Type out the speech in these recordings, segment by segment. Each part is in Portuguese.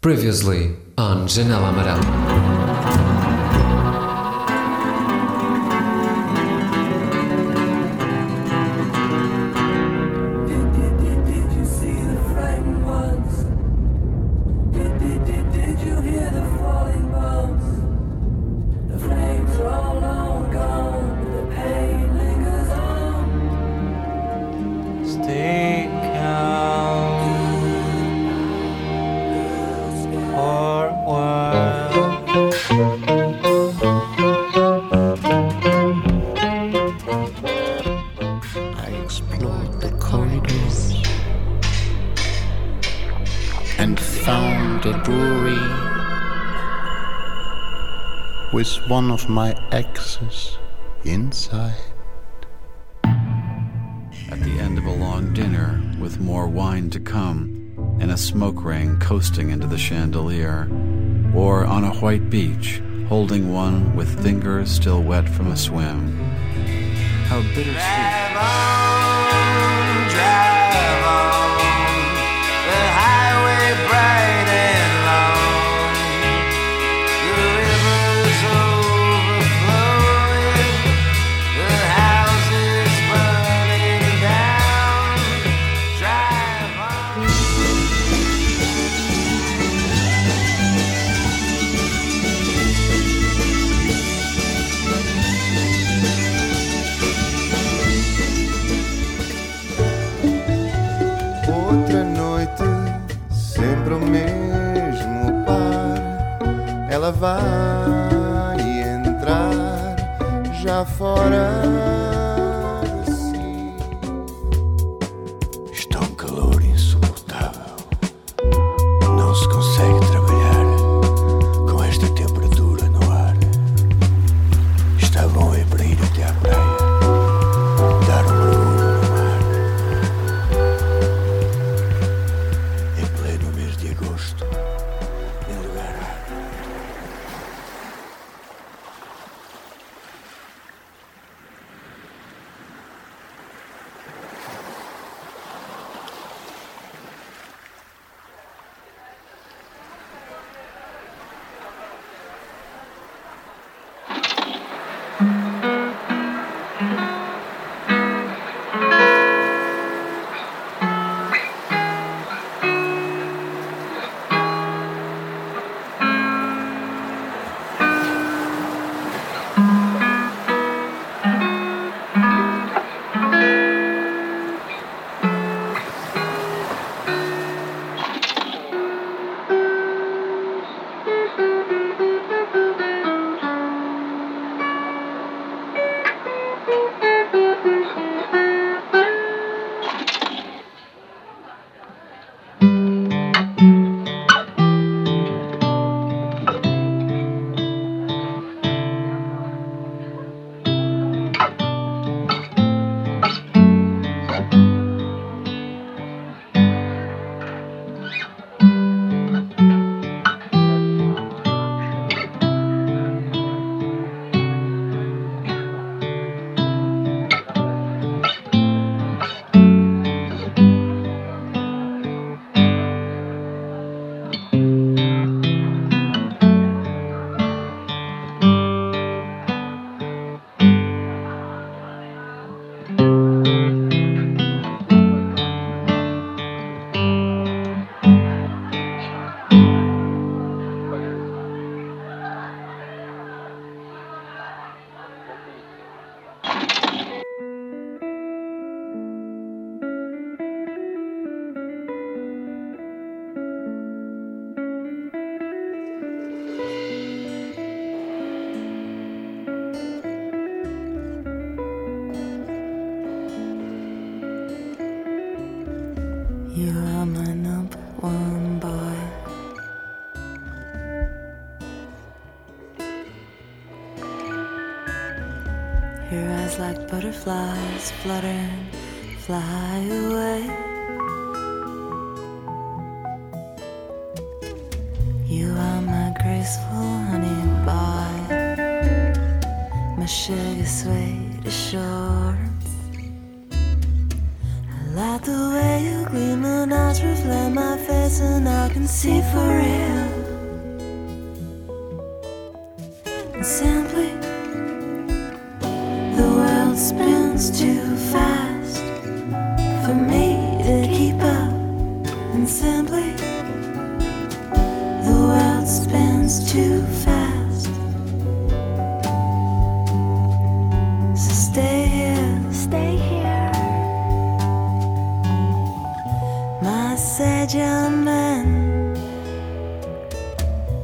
Previously on Janela Amarela. spring coasting into the chandelier, or on a white beach holding one with fingers still wet from a swim. How bittersweet. Drive on, drive Ela vai entrar já fora. Gentleman.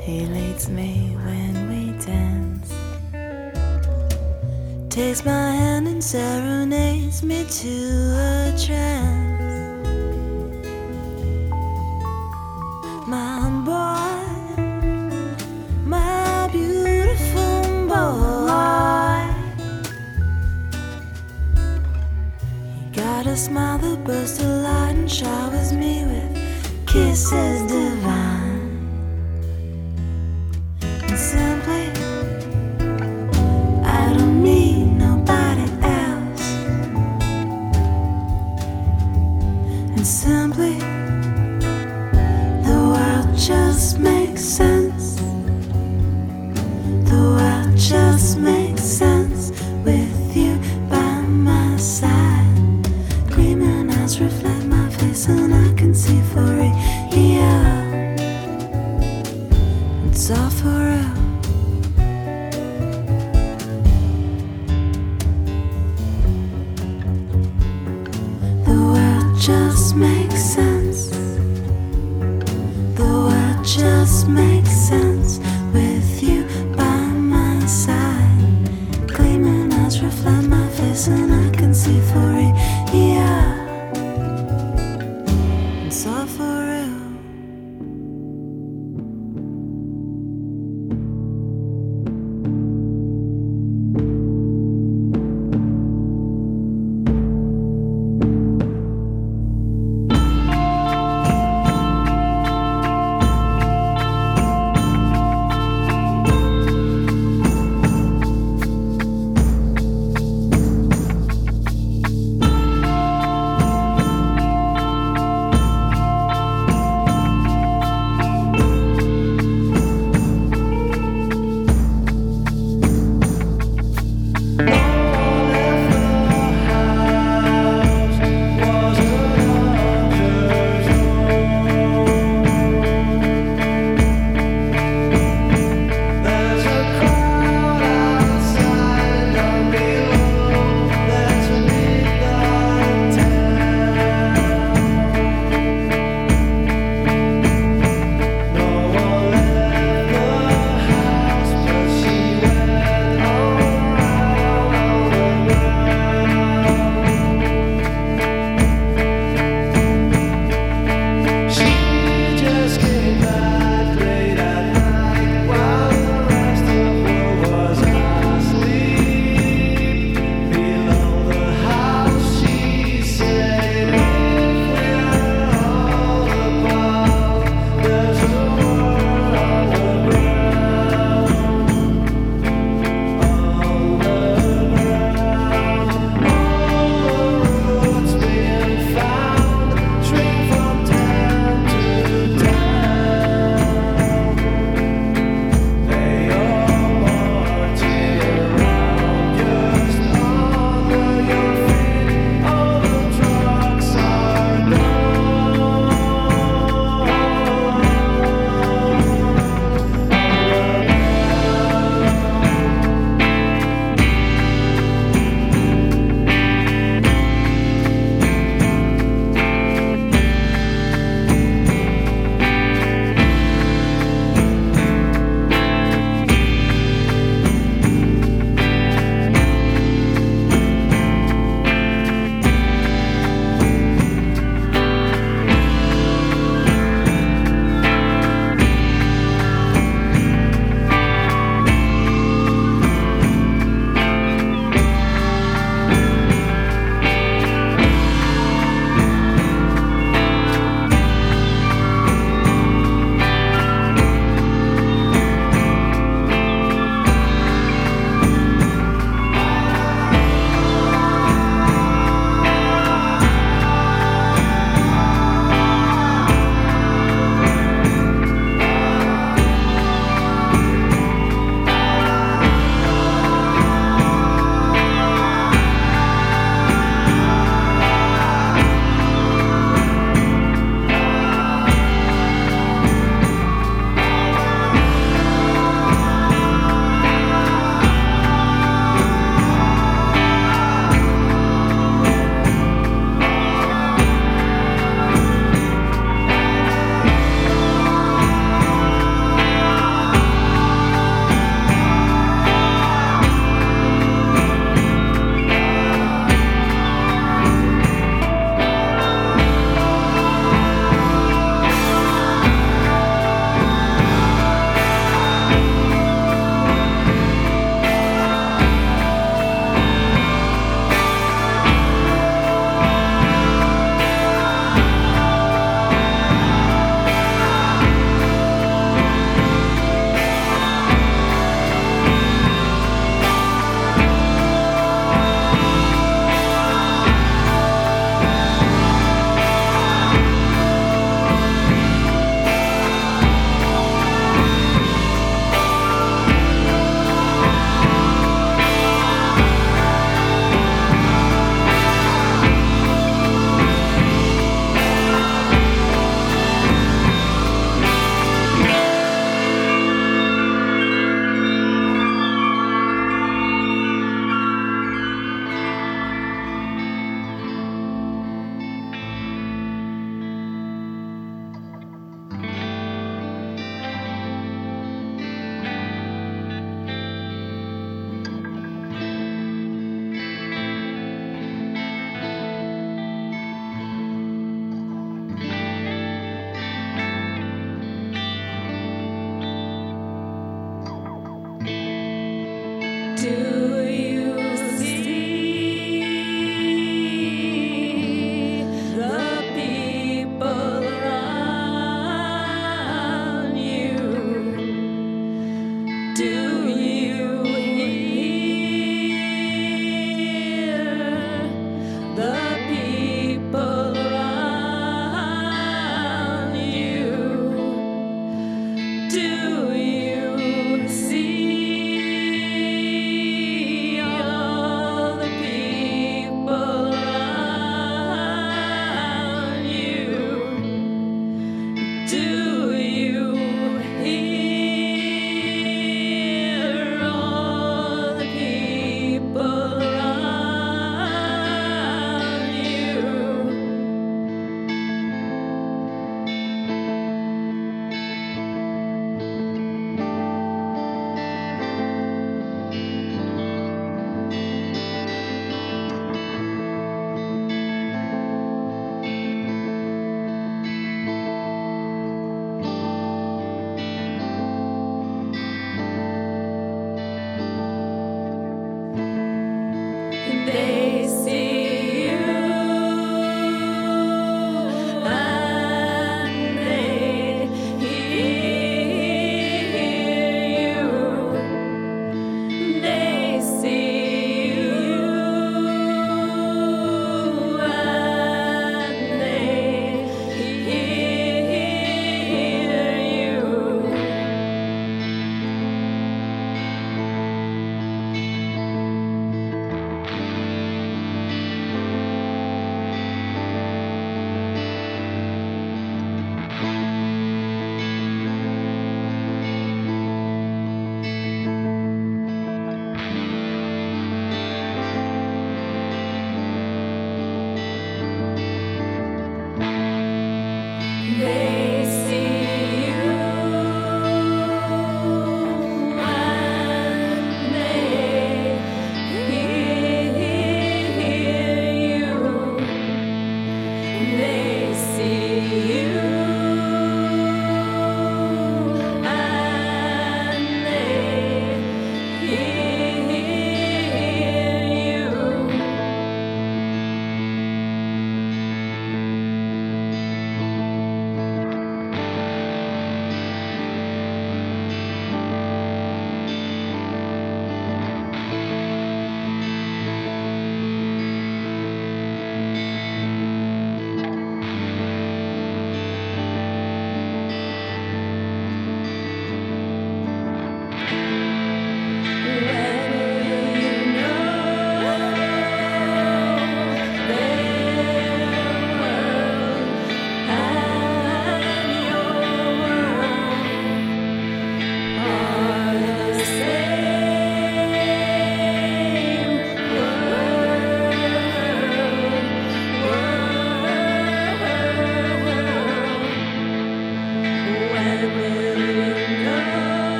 He leads me when we dance, takes my hand and serenades me to a trance.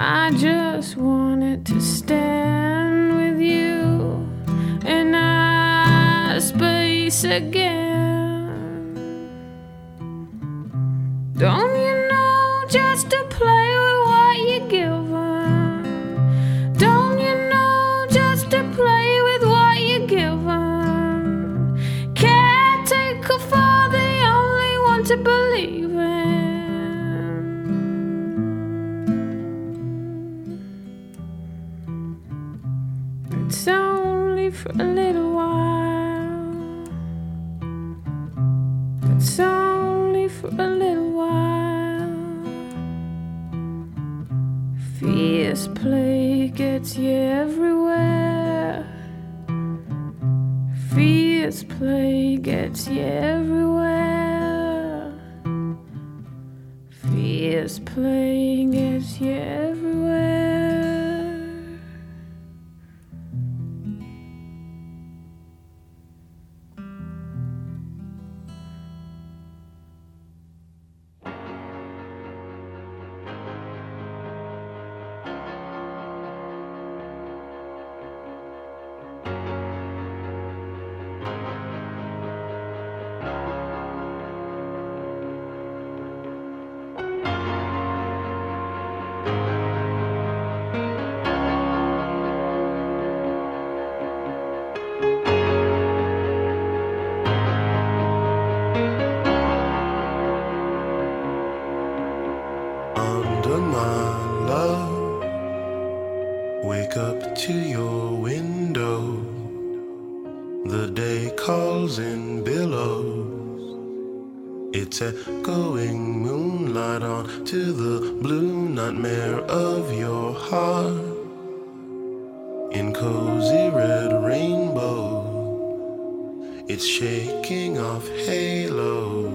I just wanted to stand with you in our space again. Wake up to your window. The day calls in billows. It's echoing moonlight on to the blue nightmare of your heart. In cozy red rainbow, it's shaking off halos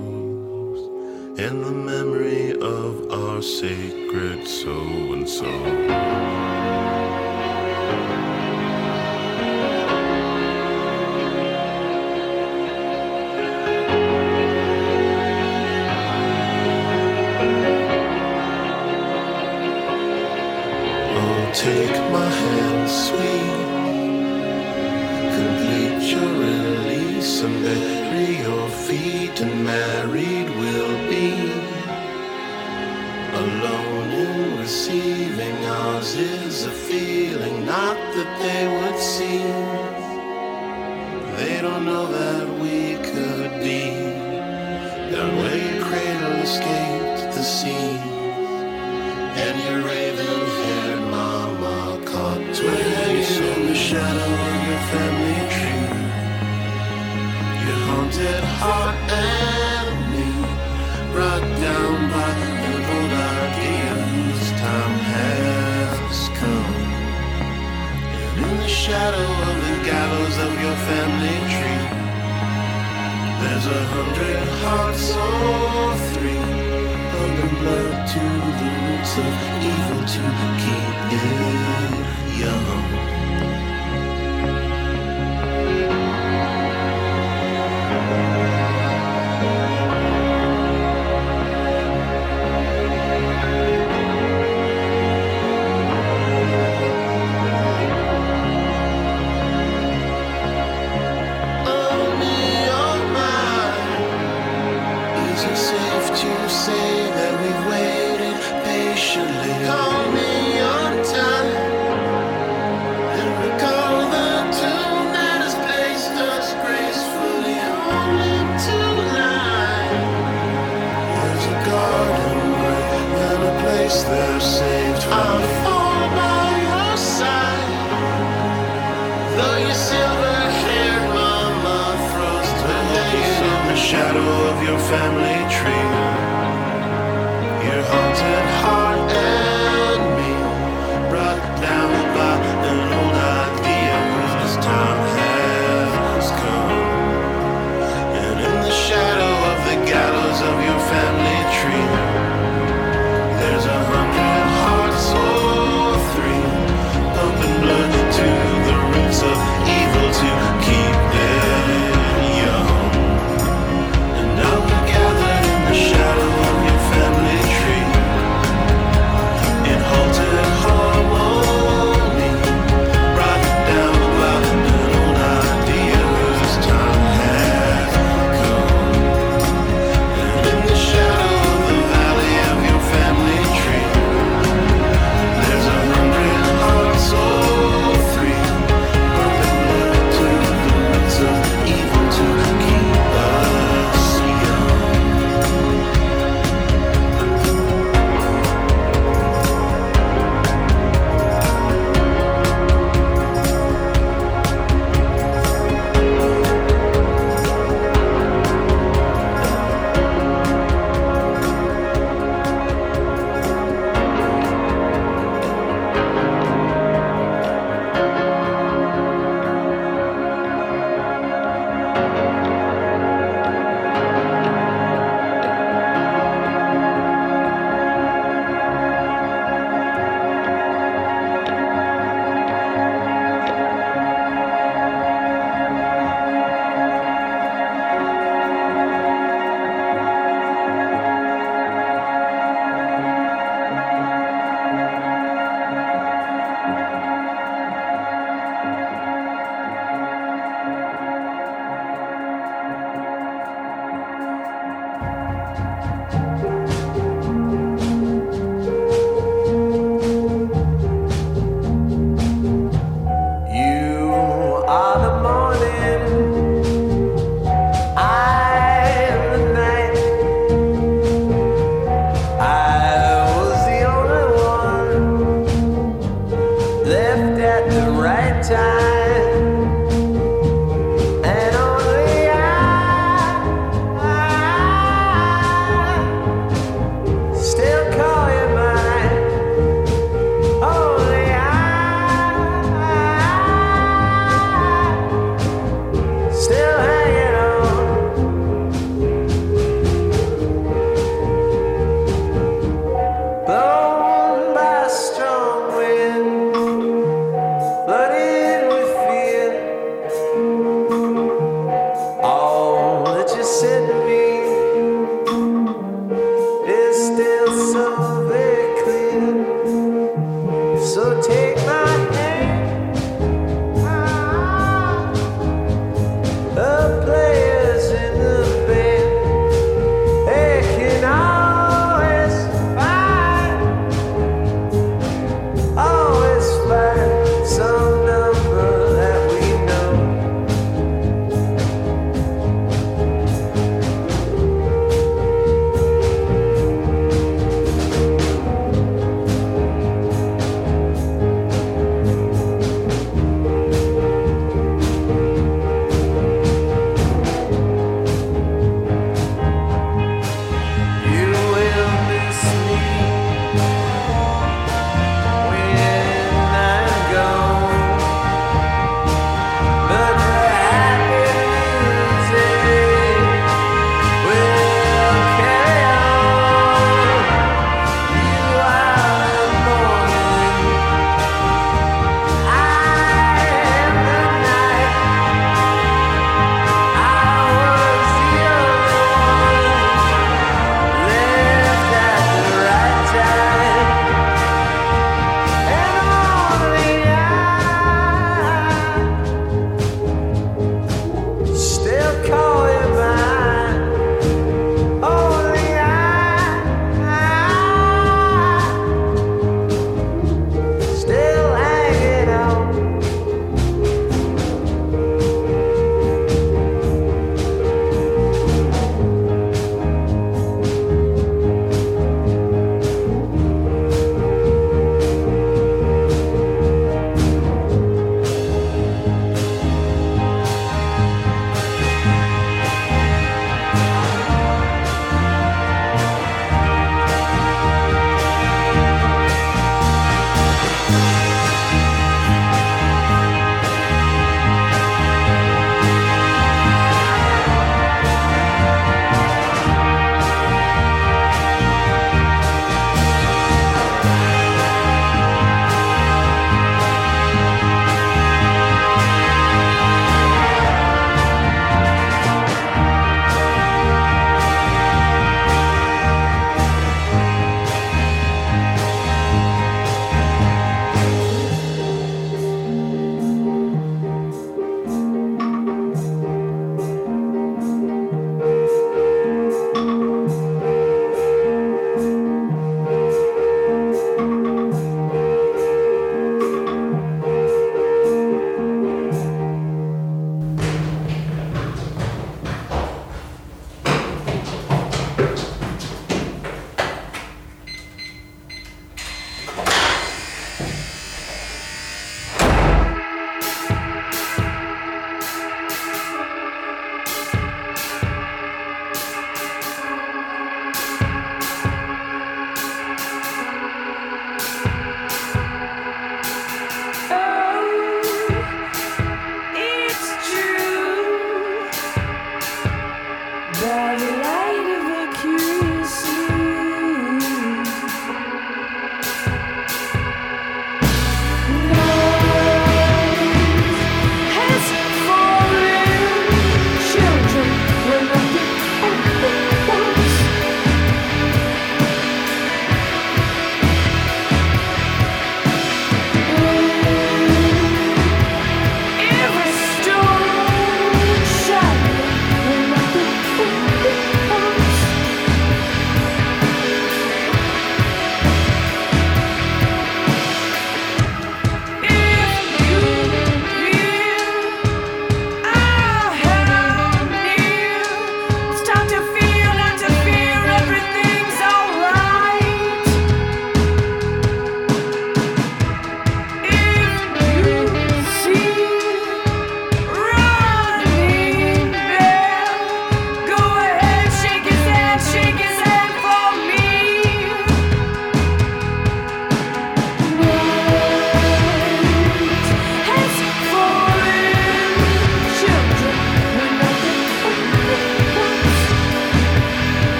and the memory of our sacred so and so.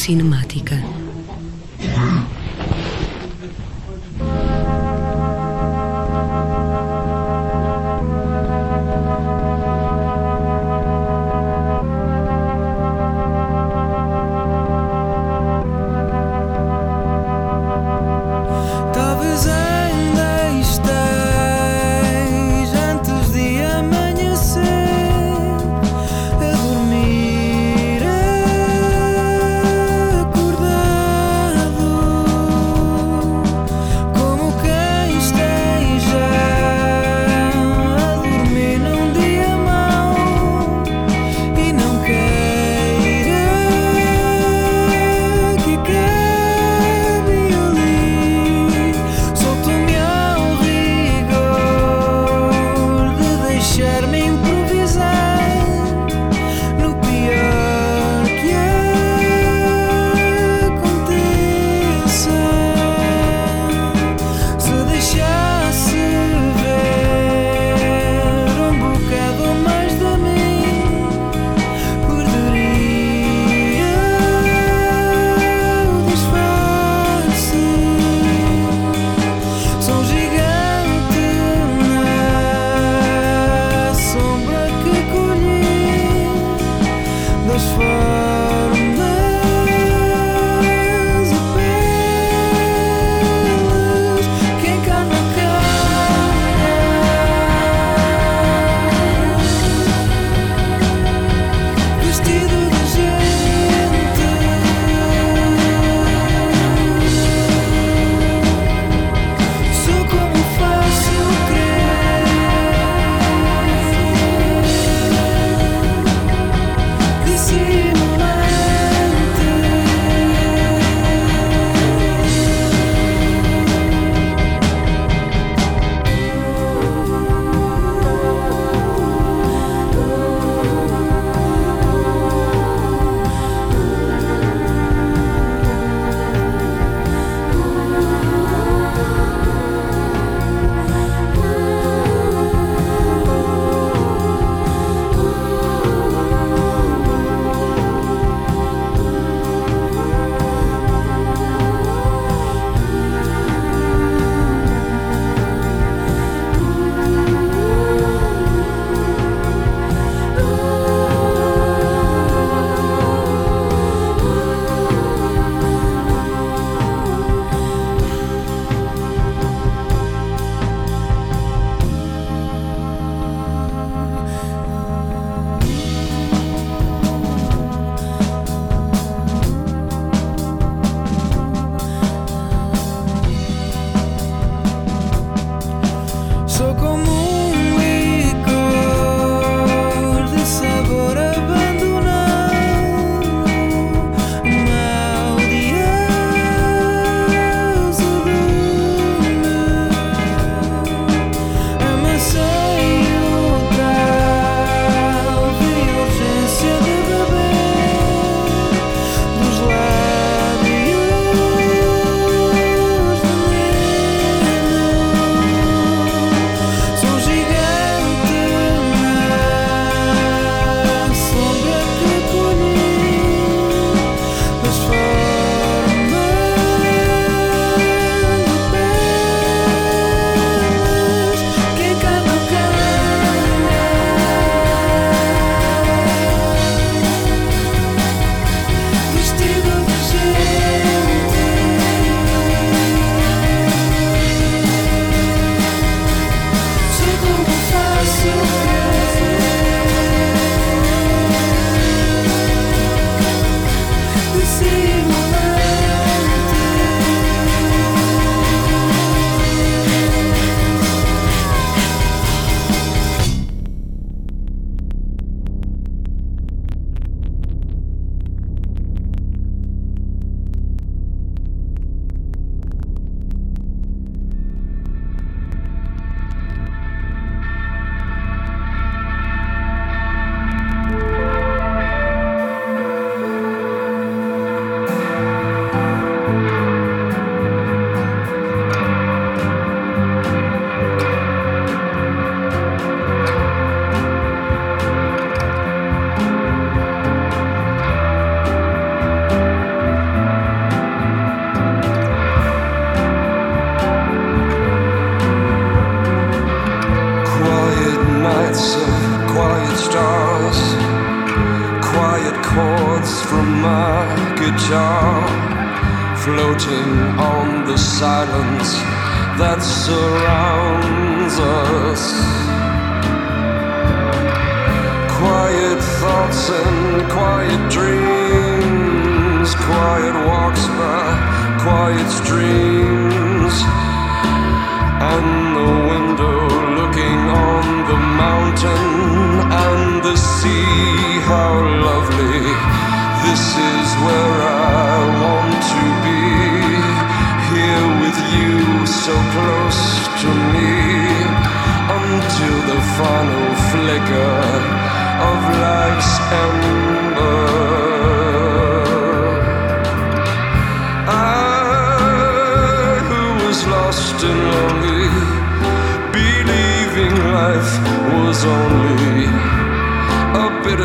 sin más.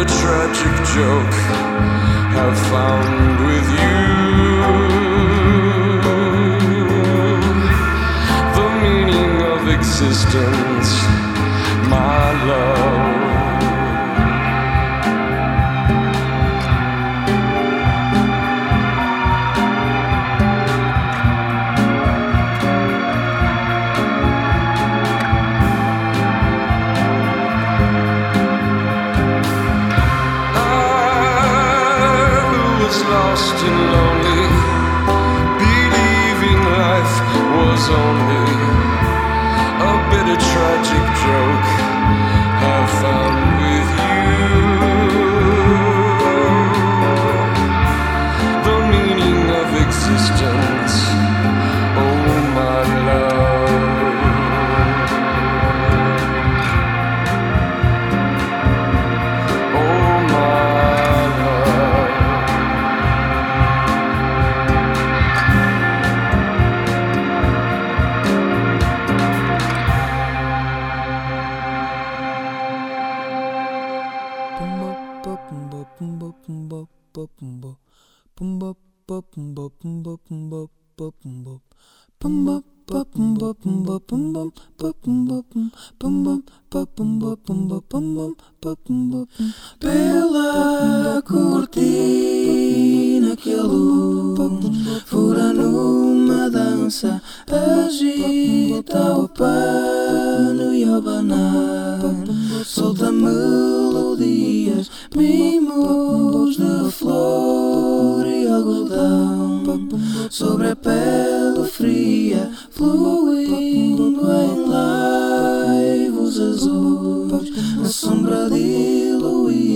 A tragic joke, have found with you. The meaning of existence, and lonely, believing life was only a bitter tragic joke, have found Pela cortina que a luz fura numa dança, agita o pano e ao banar, solta melodias, mimos de flor e algodão, sobre a pele fria, fluindo em laivos azuis, a sombra diluída,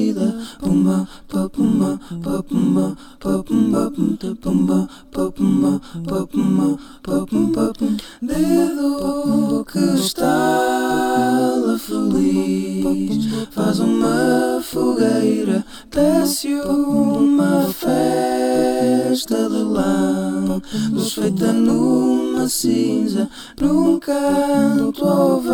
dedo que estala feliz, faz uma fogueira, desce uma festa de lã, luz feita numa cinza, num canto ovelhas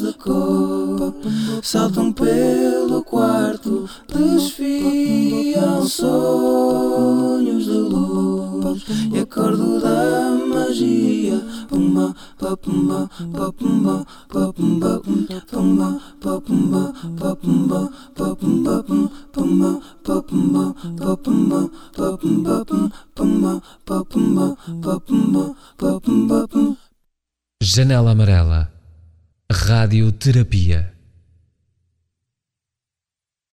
de cor, saltam pelo quarto, desfiam sonhos de luz e acordo da magia. Pumba, papumba, papumba, papumba, pumba, papumba, papumba, papumba, pumba, papumba, papumba, papumba, Janela Amarela. Radioterapia.